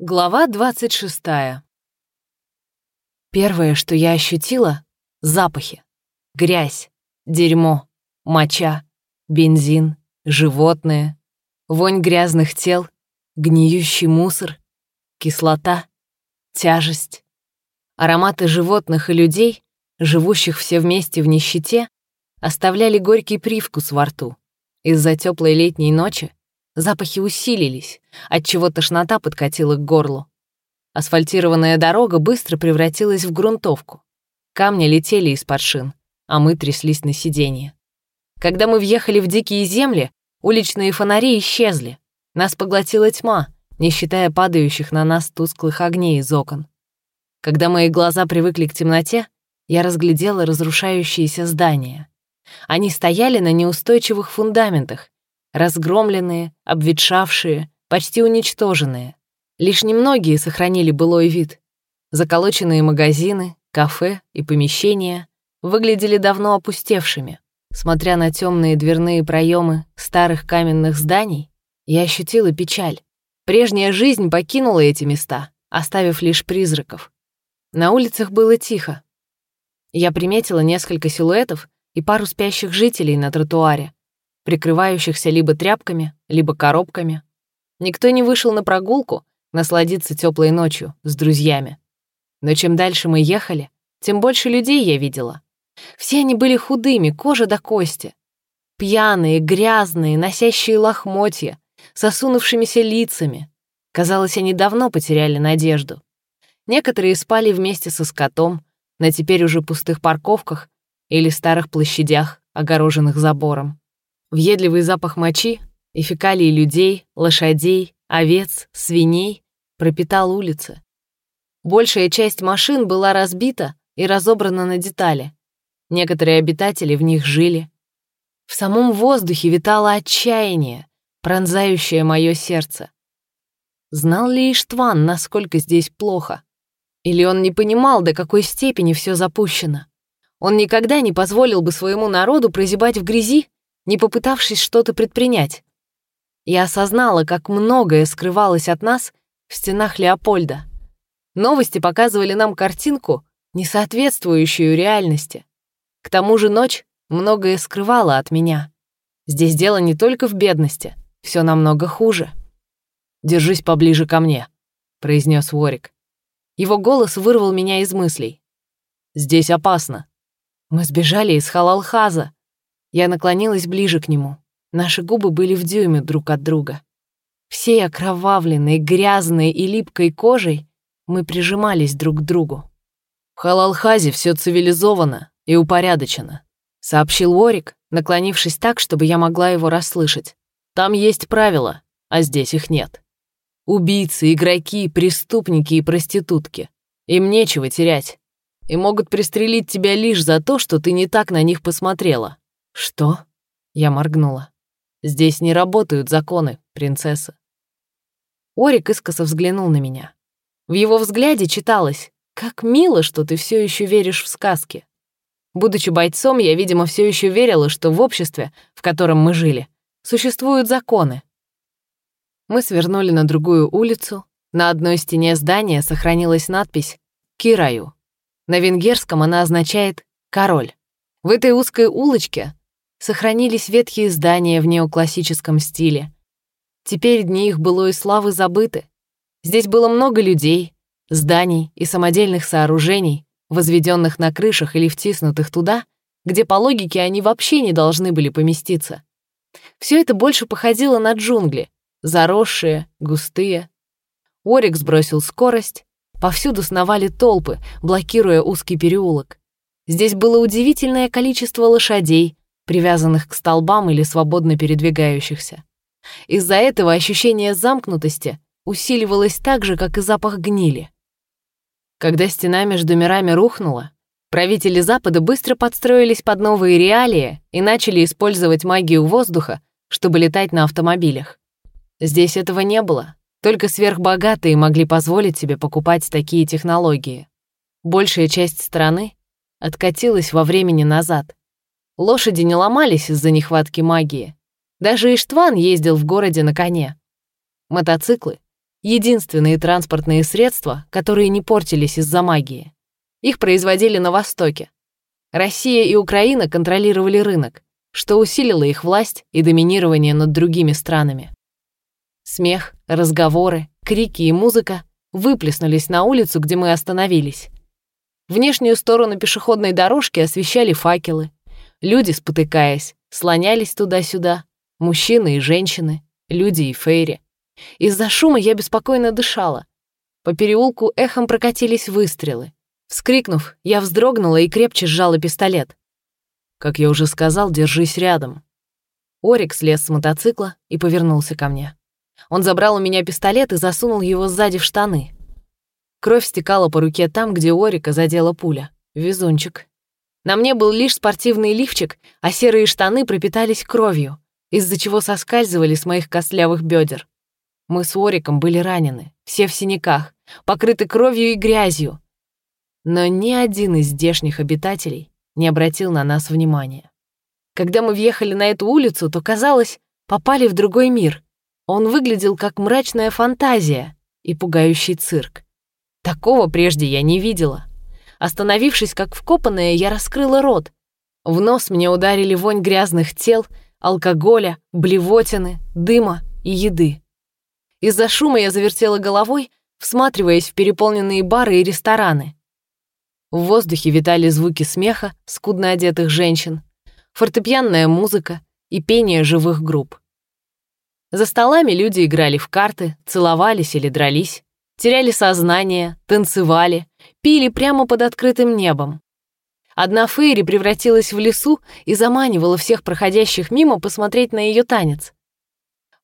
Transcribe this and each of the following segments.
Глава 26. Первое, что я ощутила — запахи. Грязь, дерьмо, моча, бензин, животные, вонь грязных тел, гниющий мусор, кислота, тяжесть. Ароматы животных и людей, живущих все вместе в нищете, оставляли горький привкус во рту. Из-за теплой летней ночи Запахи усилились, отчего тошнота подкатила к горлу. Асфальтированная дорога быстро превратилась в грунтовку. Камни летели из-под шин, а мы тряслись на сиденье. Когда мы въехали в дикие земли, уличные фонари исчезли. Нас поглотила тьма, не считая падающих на нас тусклых огней из окон. Когда мои глаза привыкли к темноте, я разглядела разрушающиеся здания. Они стояли на неустойчивых фундаментах, разгромленные, обветшавшие, почти уничтоженные. Лишь немногие сохранили былой вид. Заколоченные магазины, кафе и помещения выглядели давно опустевшими. Смотря на темные дверные проемы старых каменных зданий, я ощутила печаль. Прежняя жизнь покинула эти места, оставив лишь призраков. На улицах было тихо. Я приметила несколько силуэтов и пару спящих жителей на тротуаре, прикрывающихся либо тряпками, либо коробками. Никто не вышел на прогулку насладиться теплой ночью с друзьями. Но чем дальше мы ехали, тем больше людей я видела. Все они были худыми, кожа до кости. Пьяные, грязные, носящие лохмотья, с осунувшимися лицами. Казалось, они давно потеряли надежду. Некоторые спали вместе со скотом на теперь уже пустых парковках или старых площадях, огороженных забором. Въедливый запах мочи и фекалий людей, лошадей, овец, свиней пропитал улицы. Большая часть машин была разбита и разобрана на детали. Некоторые обитатели в них жили. В самом воздухе витало отчаяние, пронзающее мое сердце. Знал ли Иштван, насколько здесь плохо? Или он не понимал, до какой степени все запущено? Он никогда не позволил бы своему народу прозябать в грязи не попытавшись что-то предпринять. Я осознала, как многое скрывалось от нас в стенах Леопольда. Новости показывали нам картинку, не соответствующую реальности. К тому же ночь многое скрывала от меня. Здесь дело не только в бедности, все намного хуже. «Держись поближе ко мне», — произнес Ворик. Его голос вырвал меня из мыслей. «Здесь опасно». Мы сбежали из Халалхаза, я наклонилась ближе к нему. Наши губы были в дюйме друг от друга. Все окровавленные, грязные и липкой кожей мы прижимались друг к другу. «В Халалхазе все цивилизовано и упорядочено», — сообщил Уорик, наклонившись так, чтобы я могла его расслышать. «Там есть правила, а здесь их нет. Убийцы, игроки, преступники и проститутки. Им нечего терять. И могут пристрелить тебя лишь за то, что ты не так на них посмотрела. «Что?» — я моргнула. «Здесь не работают законы, принцесса». Орик искоса взглянул на меня. В его взгляде читалось «Как мило, что ты все еще веришь в сказки». Будучи бойцом, я, видимо, все еще верила, что в обществе, в котором мы жили, существуют законы. Мы свернули на другую улицу. На одной стене здания сохранилась надпись «Кираю». На венгерском она означает «король». В этой узкой улочке сохранились ветхие здания в неоклассическом стиле. Теперь дни их былой славы забыты. Здесь было много людей, зданий и самодельных сооружений, возведенных на крышах или втиснутых туда, где по логике они вообще не должны были поместиться. Все это больше походило на джунгли, заросшие, густые. Орик сбросил скорость, повсюду сновали толпы, блокируя узкий переулок. Здесь было удивительное количество лошадей, привязанных к столбам или свободно передвигающихся. Из-за этого ощущение замкнутости усиливалось так же, как и запах гнили. Когда стена между мирами рухнула, правители Запада быстро подстроились под новые реалии и начали использовать магию воздуха, чтобы летать на автомобилях. Здесь этого не было, только сверхбогатые могли позволить себе покупать такие технологии. Большая часть страны откатилась во времени назад — Лошади не ломались из-за нехватки магии. Даже Иштван ездил в городе на коне. Мотоциклы, единственные транспортные средства, которые не портились из-за магии. Их производили на Востоке. Россия и Украина контролировали рынок, что усилило их власть и доминирование над другими странами. Смех, разговоры, крики и музыка выплеснулись на улицу, где мы остановились. Внешнюю сторону пешеходной дорожки освещали факелы. Люди, спотыкаясь, слонялись туда-сюда. Мужчины и женщины, люди и фейри. Из-за шума я беспокойно дышала. По переулку эхом прокатились выстрелы. Вскрикнув, я вздрогнула и крепче сжала пистолет. Как я уже сказал, держись рядом. Орик слез с мотоцикла и повернулся ко мне. Он забрал у меня пистолет и засунул его сзади в штаны. Кровь стекала по руке там, где Орика задела пуля. Везунчик. На мне был лишь спортивный лифчик, а серые штаны пропитались кровью, из-за чего соскальзывали с моих костлявых бедер. Мы с Ориком были ранены, все в синяках, покрыты кровью и грязью. Но ни один из здешних обитателей не обратил на нас внимания. Когда мы въехали на эту улицу, то, казалось, попали в другой мир. Он выглядел как мрачная фантазия и пугающий цирк. Такого прежде я не видела. Остановившись как вкопанная, я раскрыла рот. В нос мне ударили вонь грязных тел, алкоголя, блевотины, дыма и еды. Из-за шума я завертела головой, всматриваясь в переполненные бары и рестораны. В воздухе витали звуки смеха скудно одетых женщин, фортепианная музыка и пение живых групп. За столами люди играли в карты, целовались или дрались, теряли сознание, танцевали, пили прямо под открытым небом. Одна Фейри превратилась в лесу и заманивала всех проходящих мимо посмотреть на ее танец.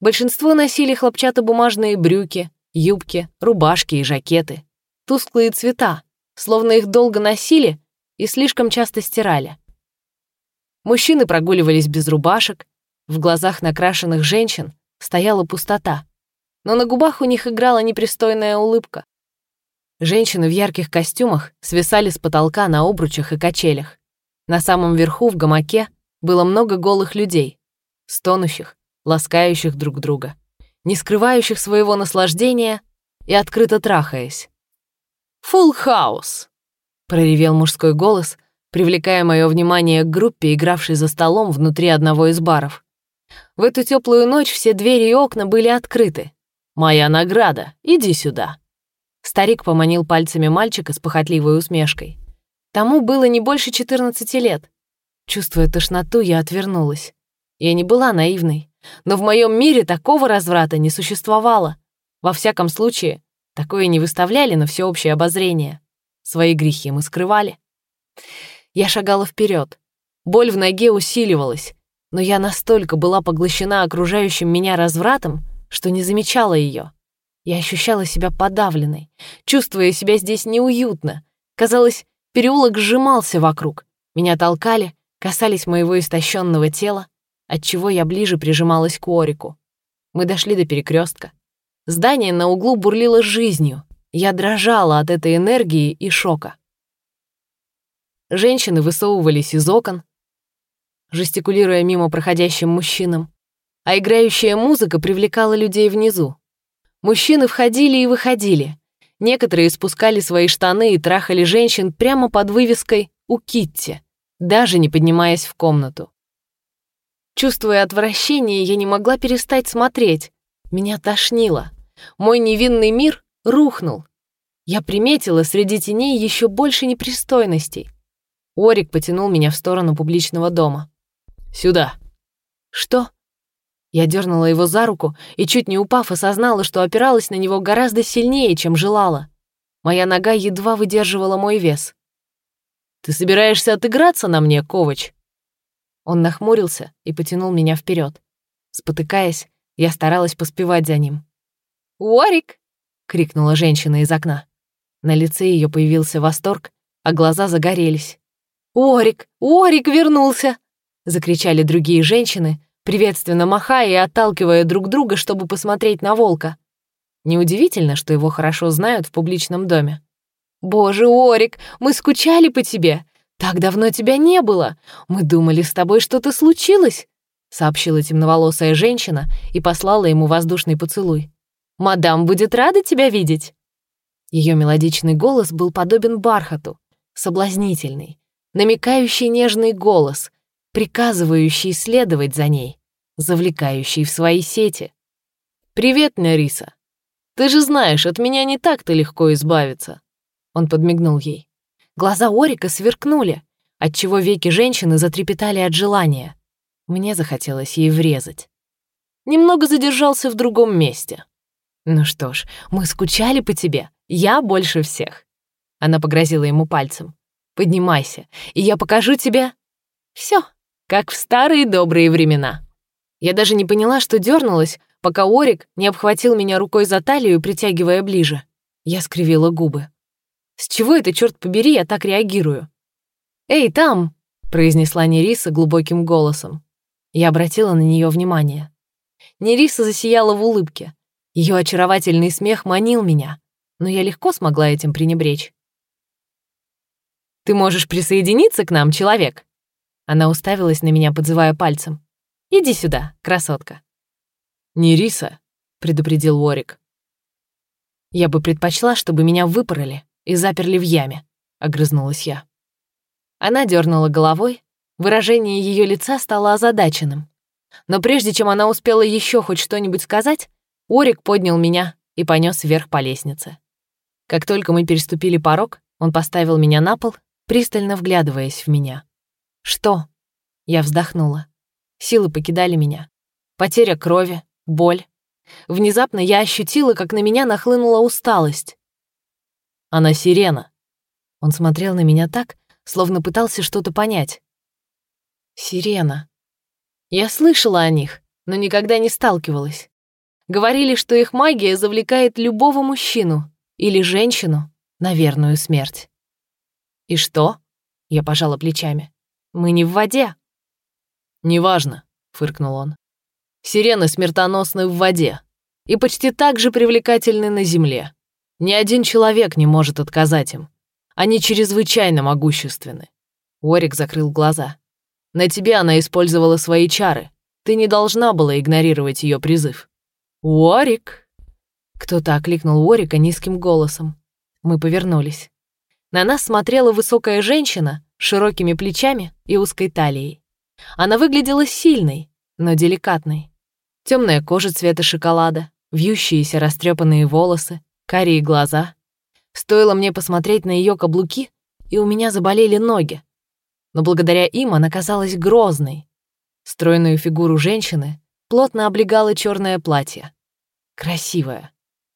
Большинство носили хлопчатобумажные брюки, юбки, рубашки и жакеты. Тусклые цвета, словно их долго носили и слишком часто стирали. Мужчины прогуливались без рубашек, в глазах накрашенных женщин стояла пустота, но на губах у них играла непристойная улыбка. Женщины в ярких костюмах свисали с потолка на обручах и качелях. На самом верху в гамаке было много голых людей, стонущих, ласкающих друг друга, не скрывающих своего наслаждения и открыто трахаясь. «Фулл хаус!» — проревел мужской голос, привлекая мое внимание к группе, игравшей за столом внутри одного из баров. В эту теплую ночь все двери и окна были открыты. «Моя награда, иди сюда!» Старик поманил пальцами мальчика с похотливой усмешкой. Тому было не больше 14 лет. Чувствуя тошноту, я отвернулась. Я не была наивной, но в моем мире такого разврата не существовало. Во всяком случае, Такое не выставляли на всеобщее обозрение. Свои грехи мы скрывали. Я шагала вперед. Боль в ноге усиливалась, но я настолько была поглощена окружающим меня развратом, что не замечала ее. Я ощущала себя подавленной, чувствуя себя здесь неуютно. Казалось, переулок сжимался вокруг. Меня толкали, касались моего истощенного тела, отчего я ближе прижималась к Орику. Мы дошли до перекрестка. Здание на углу бурлило жизнью. Я дрожала от этой энергии и шока. Женщины высовывались из окон, жестикулируя мимо проходящим мужчинам, а играющая музыка привлекала людей внизу. Мужчины входили и выходили. Некоторые спускали свои штаны и трахали женщин прямо под вывеской «У Китти», даже не поднимаясь в комнату. Чувствуя отвращение, я не могла перестать смотреть. Меня тошнило. Мой невинный мир рухнул. Я приметила среди теней еще больше непристойностей. Орик потянул меня в сторону публичного дома. «Сюда». «Что?» Я дернула его за руку и, чуть не упав, осознала, что опиралась на него гораздо сильнее, чем желала. Моя нога едва выдерживала мой вес. «Ты собираешься отыграться на мне, Ковач?» Он нахмурился и потянул меня вперед. Спотыкаясь, я старалась поспевать за ним. «Уорик!» — крикнула женщина из окна. На лице ее появился восторг, а глаза загорелись. «Уорик! Уорик вернулся!» — закричали другие женщины, приветственно махая и отталкивая друг друга, чтобы посмотреть на волка. Неудивительно, что его хорошо знают в публичном доме. «Боже, Орик, мы скучали по тебе! Так давно тебя не было! Мы думали, с тобой что-то случилось!» — сообщила темноволосая женщина и послала ему воздушный поцелуй. Мадам будет рада тебя видеть!» Ее мелодичный голос был подобен бархату, соблазнительный, намекающий нежный голос, приказывающий следовать за ней, завлекающий в свои сети. «Привет, Нариса. Ты же знаешь, от меня не так-то легко избавиться». Он подмигнул ей. Глаза Орика сверкнули, отчего веки женщины затрепетали от желания. Мне захотелось ей врезать. Немного задержался в другом месте. «Ну что ж, мы скучали по тебе. Я больше всех». Она погрозила ему пальцем. «Поднимайся, и я покажу тебе...» Все, как в старые добрые времена. Я даже не поняла, что дернулась, пока Орик не обхватил меня рукой за талию, притягивая ближе. Я скривила губы. С чего это, черт побери, я так реагирую? «Эй, там!» — произнесла Нериса глубоким голосом. Я обратила на нее внимание. Нериса засияла в улыбке. Ее очаровательный смех манил меня, но я легко смогла этим пренебречь. «Ты можешь присоединиться к нам, человек?» Она уставилась на меня, подзывая пальцем. «Иди сюда, красотка». «Нериса», — предупредил Уорик. «Я бы предпочла, чтобы меня выпороли и заперли в яме», — огрызнулась я. Она дернула головой, выражение ее лица стало озадаченным. Но прежде чем она успела еще хоть что-нибудь сказать, Орик поднял меня и понес вверх по лестнице. Как только мы переступили порог, он поставил меня на пол, пристально вглядываясь в меня. «Что?» Я вздохнула. Силы покидали меня. Потеря крови, боль. Внезапно я ощутила, как на меня нахлынула усталость. Она сирена. Он смотрел на меня так, словно пытался что-то понять. Сирена. Я слышала о них, но никогда не сталкивалась. Говорили, что их магия завлекает любого мужчину или женщину на верную смерть. «И что?» — я пожала плечами. «Мы не в воде». «Неважно», — фыркнул он. «Сирены смертоносны в воде и почти так же привлекательны на земле. Ни один человек не может отказать им. Они чрезвычайно могущественны». Уорик закрыл глаза. На тебе она использовала свои чары. Ты не должна была игнорировать ее призыв. «Уорик!» Кто-то окликнул Уорика низким голосом. Мы повернулись. На нас смотрела высокая женщина с широкими плечами и узкой талией. Она выглядела сильной, но деликатной. Темная кожа цвета шоколада, вьющиеся растрепанные волосы, карие глаза. Стоило мне посмотреть на ее каблуки, и у меня заболели ноги но благодаря им она казалась грозной. Стройную фигуру женщины плотно облегало черное платье. Красивое,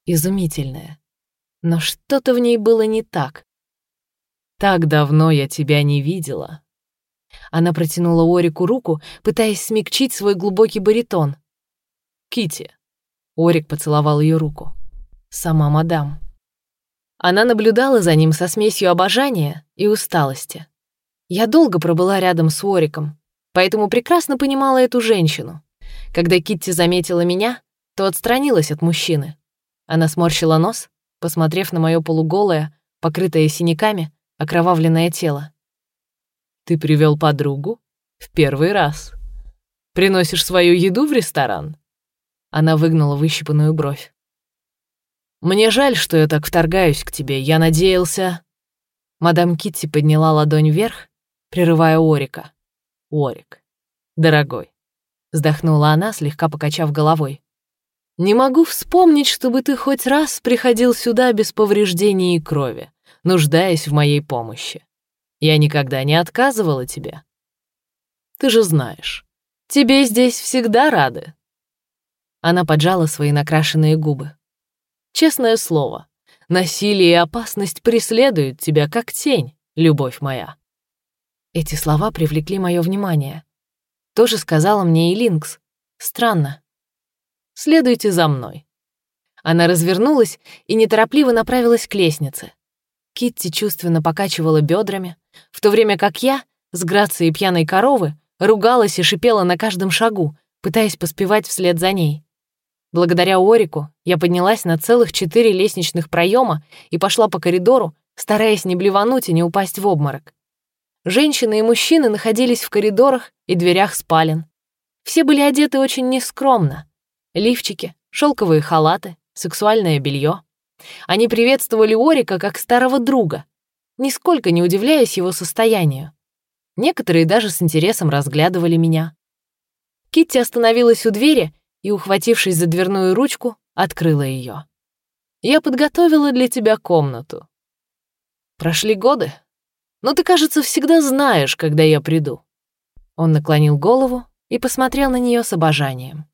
изумительное. Но что-то в ней было не так. «Так давно я тебя не видела». Она протянула Орику руку, пытаясь смягчить свой глубокий баритон. Кити. Орик поцеловал ее руку. Сама мадам. Она наблюдала за ним со смесью обожания и усталости. Я долго пробыла рядом с Ориком, поэтому прекрасно понимала эту женщину. Когда Китти заметила меня, то отстранилась от мужчины. Она сморщила нос, посмотрев на мое полуголое, покрытое синяками, окровавленное тело. «Ты привел подругу? В первый раз. Приносишь свою еду в ресторан?» Она выгнула выщипанную бровь. «Мне жаль, что я так вторгаюсь к тебе. Я надеялся...» Мадам Китти подняла ладонь вверх, прерывая Орика. «Орик, дорогой», — вздохнула она, слегка покачав головой. «Не могу вспомнить, чтобы ты хоть раз приходил сюда без повреждений и крови, нуждаясь в моей помощи. Я никогда не отказывала тебе. Ты же знаешь, тебе здесь всегда рады». Она поджала свои накрашенные губы. «Честное слово, насилие и опасность преследуют тебя как тень, любовь моя. Эти слова привлекли мое внимание. Тоже сказала мне и Линкс. Странно. «Следуйте за мной». Она развернулась и неторопливо направилась к лестнице. Китти чувственно покачивала бедрами, в то время как я, с грацией пьяной коровы, ругалась и шипела на каждом шагу, пытаясь поспевать вслед за ней. Благодаря Орику я поднялась на целых четыре лестничных проема и пошла по коридору, стараясь не блевануть и не упасть в обморок. Женщины и мужчины находились в коридорах и дверях спален. Все были одеты очень нескромно. Лифчики, шелковые халаты, сексуальное белье. Они приветствовали Орика как старого друга, нисколько не удивляясь его состоянию. Некоторые даже с интересом разглядывали меня. Китти остановилась у двери и, ухватившись за дверную ручку, открыла ее. «Я подготовила для тебя комнату. Прошли годы, но ты, кажется, всегда знаешь, когда я приду». Он наклонил голову и посмотрел на нее с обожанием.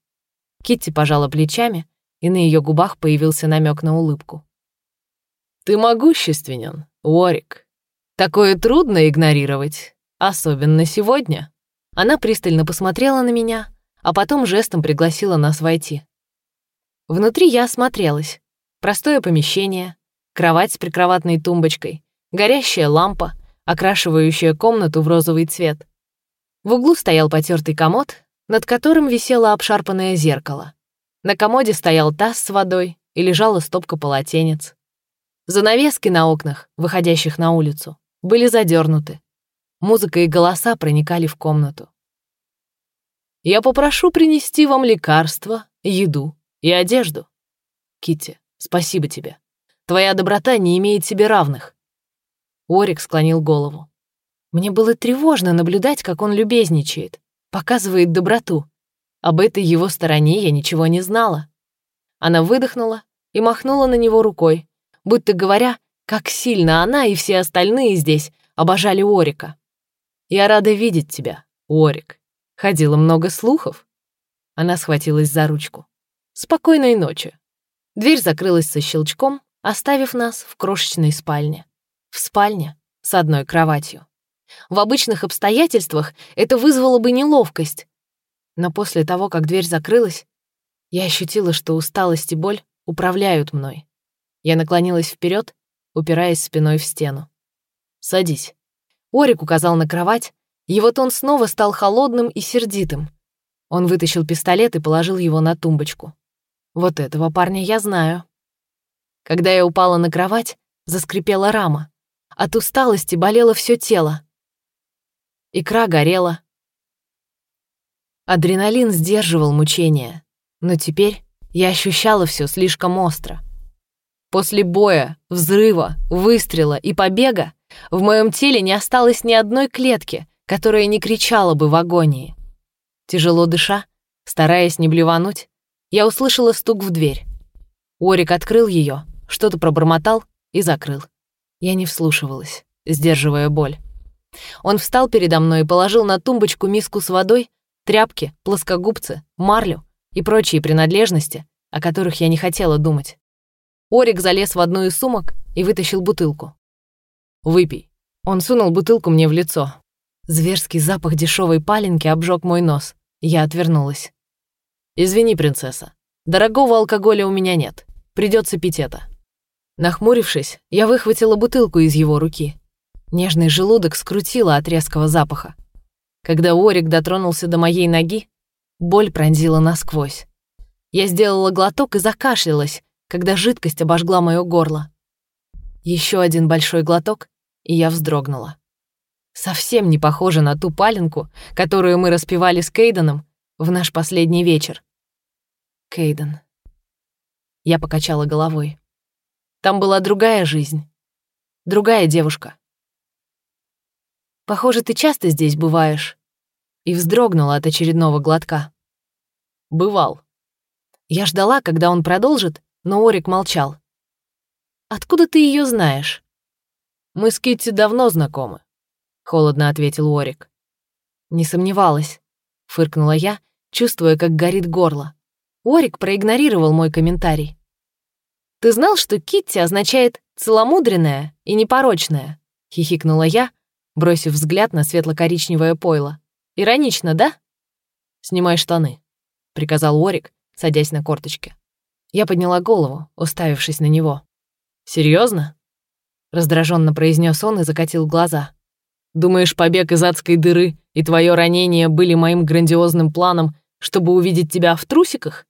Китти пожала плечами, и на ее губах появился намек на улыбку. «Ты могущественен, Уорик. Такое трудно игнорировать, особенно сегодня». Она пристально посмотрела на меня, а потом жестом пригласила нас войти. Внутри я осмотрелась. Простое помещение, кровать с прикроватной тумбочкой, горящая лампа, окрашивающая комнату в розовый цвет. В углу стоял потертый комод, над которым висело обшарпанное зеркало. На комоде стоял таз с водой и лежала стопка полотенец. Занавески на окнах, выходящих на улицу, были задернуты. Музыка и голоса проникали в комнату. «Я попрошу принести вам лекарства, еду и одежду. Китти, спасибо тебе. Твоя доброта не имеет себе равных». Орик склонил голову. Мне было тревожно наблюдать, как он любезничает, показывает доброту. Об этой его стороне я ничего не знала. Она выдохнула и махнула на него рукой, будто говоря, как сильно она и все остальные здесь обожали Орика. «Я рада видеть тебя, Орик. Ходило много слухов». Она схватилась за ручку. «Спокойной ночи». Дверь закрылась со щелчком, оставив нас в крошечной спальне. В спальне с одной кроватью. В обычных обстоятельствах это вызвало бы неловкость. Но после того, как дверь закрылась, я ощутила, что усталость и боль управляют мной. Я наклонилась вперед, упираясь спиной в стену. «Садись». Орик указал на кровать, его тон снова стал холодным и сердитым. Он вытащил пистолет и положил его на тумбочку. Вот этого парня я знаю. Когда я упала на кровать, заскрипела рама. От усталости болело все тело. Икра горела. Адреналин сдерживал мучения, но теперь я ощущала все слишком остро. После боя, взрыва, выстрела и побега в моем теле не осталось ни одной клетки, которая не кричала бы в агонии. Тяжело дыша, стараясь не блевануть, я услышала стук в дверь. Орик открыл ее, что-то пробормотал и закрыл. Я не вслушивалась, сдерживая боль. Он встал передо мной и положил на тумбочку миску с водой, тряпки, плоскогубцы, марлю и прочие принадлежности, о которых я не хотела думать. Орик залез в одну из сумок и вытащил бутылку. «Выпей». Он сунул бутылку мне в лицо. Зверский запах дешевой паленки обжег мой нос. Я отвернулась. «Извини, принцесса. Дорогого алкоголя у меня нет. Придется пить это». Нахмурившись, я выхватила бутылку из его руки. Нежный желудок скрутило от резкого запаха. Когда Орик дотронулся до моей ноги, боль пронзила насквозь. Я сделала глоток и закашлялась, когда жидкость обожгла моё горло. Еще один большой глоток, и я вздрогнула. Совсем не похоже на ту паленку, которую мы распивали с Кейденом в наш последний вечер. Кейден. Я покачала головой. Там была другая жизнь. Другая девушка. Похоже, ты часто здесь бываешь». И вздрогнула от очередного глотка. «Бывал». Я ждала, когда он продолжит, но Орик молчал. «Откуда ты ее знаешь?» «Мы с Китти давно знакомы», — холодно ответил Орик. «Не сомневалась», — фыркнула я, чувствуя, как горит горло. Орик проигнорировал мой комментарий. «Ты знал, что Китти означает «целомудренная» и «непорочная»?» — хихикнула я, бросив взгляд на светло-коричневое пойло. «Иронично, да?» «Снимай штаны», — приказал Орик, садясь на корточки. Я подняла голову, уставившись на него. Серьезно? раздраженно произнес он и закатил глаза. «Думаешь, побег из адской дыры и твое ранение были моим грандиозным планом, чтобы увидеть тебя в трусиках?»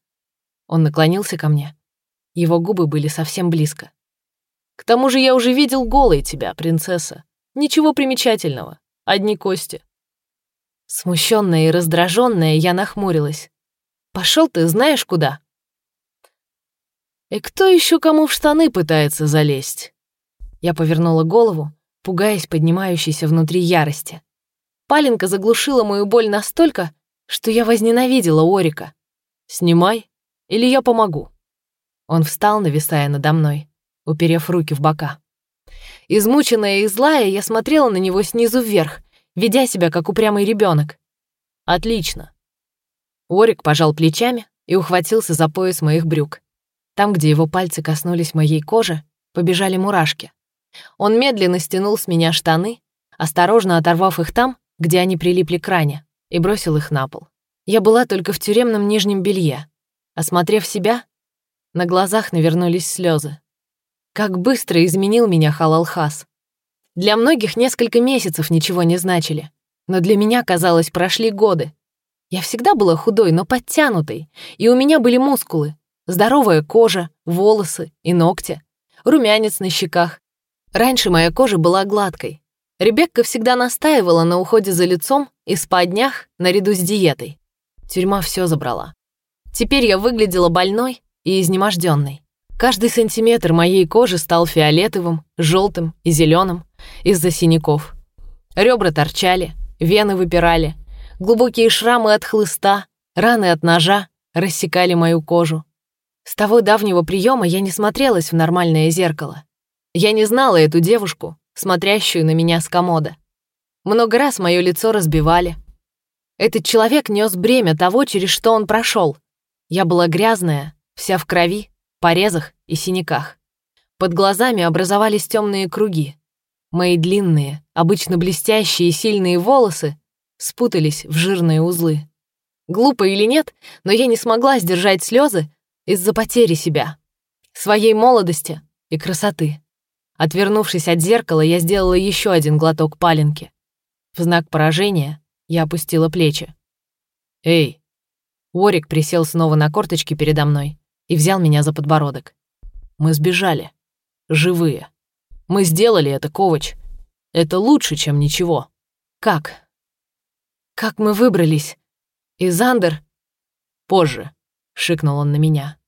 Он наклонился ко мне. Его губы были совсем близко. «К тому же я уже видел голой тебя, принцесса. Ничего примечательного, одни кости. Смущенная и раздраженная, я нахмурилась. Пошел ты знаешь куда? И кто еще кому в штаны пытается залезть? Я повернула голову, пугаясь поднимающейся внутри ярости. Паленка заглушила мою боль настолько, что я возненавидела Орика. «Снимай, или я помогу». Он встал, нависая надо мной, уперев руки в бока. Измученная и злая, я смотрела на него снизу вверх, ведя себя как упрямый ребенок. «Отлично». Орик пожал плечами и ухватился за пояс моих брюк. Там, где его пальцы коснулись моей кожи, побежали мурашки. Он медленно стянул с меня штаны, осторожно оторвав их там, где они прилипли к ране, и бросил их на пол. Я была только в тюремном нижнем белье. Осмотрев себя, на глазах навернулись слезы. Как быстро изменил меня Халалхас. Для многих несколько месяцев ничего не значили, но для меня, казалось, прошли годы. Я всегда была худой, но подтянутой, и у меня были мускулы, здоровая кожа, волосы и ногти, румянец на щеках, Раньше моя кожа была гладкой. Ребекка всегда настаивала на уходе за лицом и спа днях наряду с диетой. Тюрьма все забрала. Теперь я выглядела больной и изнеможденной. Каждый сантиметр моей кожи стал фиолетовым, желтым и зеленым из-за синяков. Ребра торчали, вены выпирали, глубокие шрамы от хлыста, раны от ножа рассекали мою кожу. С того давнего приема я не смотрелась в нормальное зеркало. Я не знала эту девушку, смотрящую на меня с комода. Много раз мое лицо разбивали. Этот человек нес бремя того, через что он прошел. Я была грязная, вся в крови, порезах и синяках. Под глазами образовались темные круги. Мои длинные, обычно блестящие и сильные волосы спутались в жирные узлы. Глупо или нет, но я не смогла сдержать слезы из-за потери себя, своей молодости и красоты. Отвернувшись от зеркала, я сделала еще один глоток паленки. В знак поражения я опустила плечи. «Эй!» Уорик присел снова на корточки передо мной и взял меня за подбородок. «Мы сбежали. Живые. Мы сделали это, Ковач. Это лучше, чем ничего. Как? Как мы выбрались? И Зандер...» «Позже», — шикнул он на меня.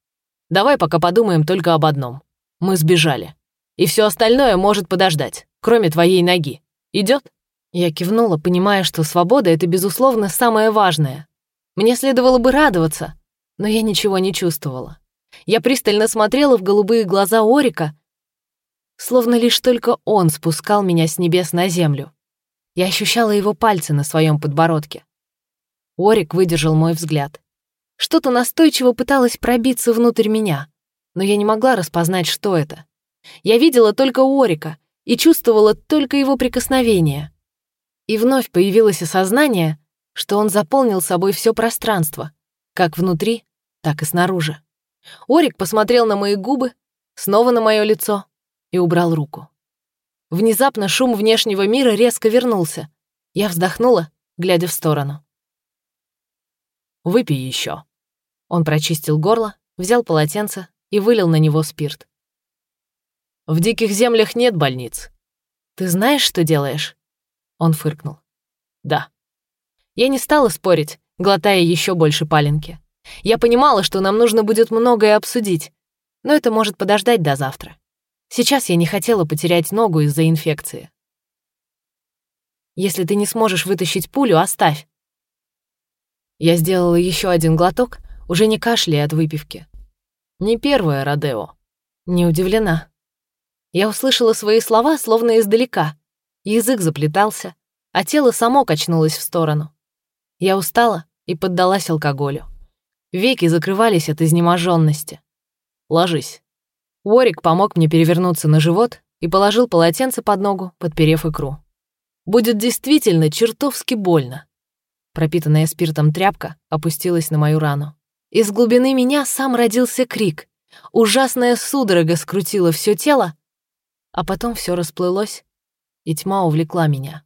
«Давай пока подумаем только об одном. Мы сбежали. И все остальное может подождать, кроме твоей ноги. Идет? Я кивнула, понимая, что свобода — это, безусловно, самое важное. Мне следовало бы радоваться, но я ничего не чувствовала. Я пристально смотрела в голубые глаза Орика, словно лишь только он спускал меня с небес на землю. Я ощущала его пальцы на своем подбородке. Орик выдержал мой взгляд. Что-то настойчиво пыталось пробиться внутрь меня, но я не могла распознать, что это. Я видела только Орика и чувствовала только его прикосновение. И вновь появилось осознание, что он заполнил собой все пространство, как внутри, так и снаружи. Орик посмотрел на мои губы, снова на мое лицо и убрал руку. Внезапно шум внешнего мира резко вернулся. Я вздохнула, глядя в сторону. «Выпей еще. Он прочистил горло, взял полотенце и вылил на него спирт. В диких землях нет больниц. Ты знаешь, что делаешь? Он фыркнул. Да. Я не стала спорить, глотая еще больше паленки. Я понимала, что нам нужно будет многое обсудить, но это может подождать до завтра. Сейчас я не хотела потерять ногу из-за инфекции. Если ты не сможешь вытащить пулю, оставь. Я сделала еще один глоток, уже не кашляя от выпивки. Не первое Родео. Не удивлена. Я услышала свои слова словно издалека. Язык заплетался, а тело само качнулось в сторону. Я устала и поддалась алкоголю. Веки закрывались от изнеможенности. «Ложись». Уорик помог мне перевернуться на живот и положил полотенце под ногу, подперев икру. «Будет действительно чертовски больно». Пропитанная спиртом тряпка опустилась на мою рану. Из глубины меня сам родился крик. Ужасная судорога скрутила все тело, а потом все расплылось, и тьма увлекла меня.